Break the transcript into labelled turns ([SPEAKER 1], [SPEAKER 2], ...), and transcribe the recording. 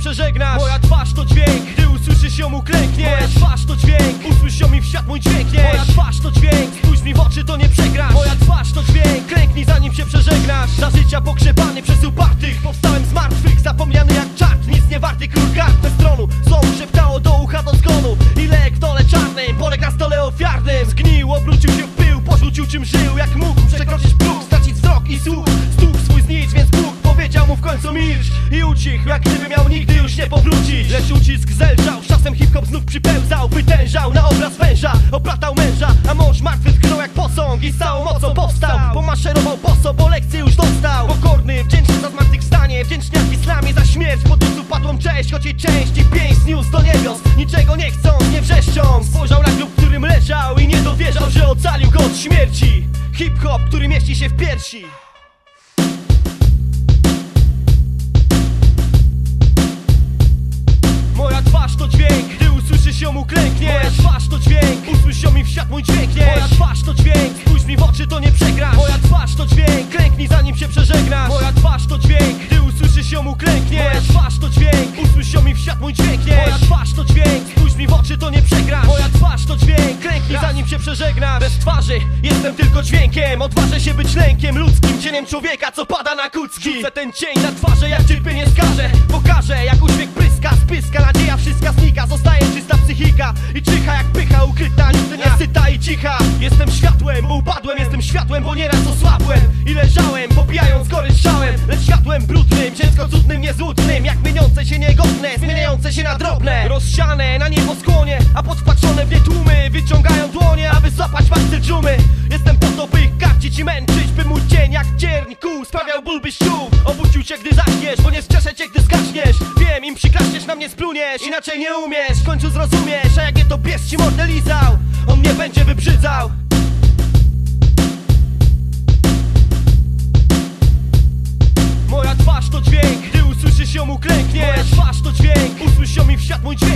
[SPEAKER 1] przeżegnasz. Moja twarz to dźwięk, gdy usłyszysz ją uklękniesz. Moja twarz to dźwięk, usłysz ją i w świat mój dźwiękniesz. Moja twarz to dźwięk, spójrz mi w oczy to nie przegrasz. Moja twarz to dźwięk, klęknij zanim się przeżegnasz. Za życia pogrzebany przez upartych. Powstałem z martwych, zapomniany jak czart. Nic nie warty król kart bez tronu. Zło szeptało do ucha do zgonu. Ile w dole czarnym, poległ na stole ofiarnym. Zgnił, obrócił się w pył, porzucił czym żył. Jak mógł przekroczyć próg, stracić wzrok i słuch końcu milcz I ucichł, jak gdyby miał nigdy już nie powrócić. Lecz ucisk zelżał, z czasem hip-hop znów przypełzał Wytężał na obraz węża, oplatał męża A mąż martwy tknął jak posąg i z całą mocą powstał. Pomaszerował boso, bo lekcję już dostał. Pokorny, wdzięczny za zmartwychwstanie Wdzięczny w islamie za śmierć. Pod usłu padłą cześć, choć jej część i pięść zniósł do niebios. Niczego nie chcą, nie wrzeszczą Spojrzał na w którym leżał I nie dowierzał, że ocalił go od śmierci. Hip-hop, który mieści się w piersi mój Moja twarz to dźwięk, spójrz mi w oczy to nie przegrasz. Moja twarz to dźwięk, klęknij zanim się przeżegnasz. Moja twarz to dźwięk, gdy usłyszysz ją uklękniesz. Moja twarz to dźwięk, usłysz ją i w świat mój dźwiękniesz Moja twarz to dźwięk, spójrz mi w oczy to nie przegrasz. Moja twarz to dźwięk, klęknij zanim się przeżegnasz. Bez twarzy, jestem tylko dźwiękiem. Odważę się być lękiem ludzkim Cieniem człowieka, co pada na kucki. Rzucę ten cień na twarzę, jak cierpienie skaże Pokażę, jak uśmiech pryska, światłem, bo nieraz osłabłem I leżałem, popijając goryczałem Lecz światłem brudnym, ciężko cudnym, niezłudnym Jak mieniące się niegodne, zmieniające się na drobne. Rozsiane na niebo skłonie, a podpatrzone w nie tłumy Wyciągają dłonie, aby złapać walce dżumy. Jestem po to, by ich karcić i męczyć By mój cień jak cierń kół sprawiał ból byś czuł Obudził cię, gdy zaśniesz, bo nie strzeszę cię, gdy zgaśniesz Wiem, im przyklaśniesz, na mnie spluniesz Inaczej nie umiesz, w końcu zrozumiesz A jak nie to pies ci mordę lizał. On mnie będzie wybrzydzał uklękniesz. Moja twarz to dźwięk, usłyszą mi w świat mój dźwięk.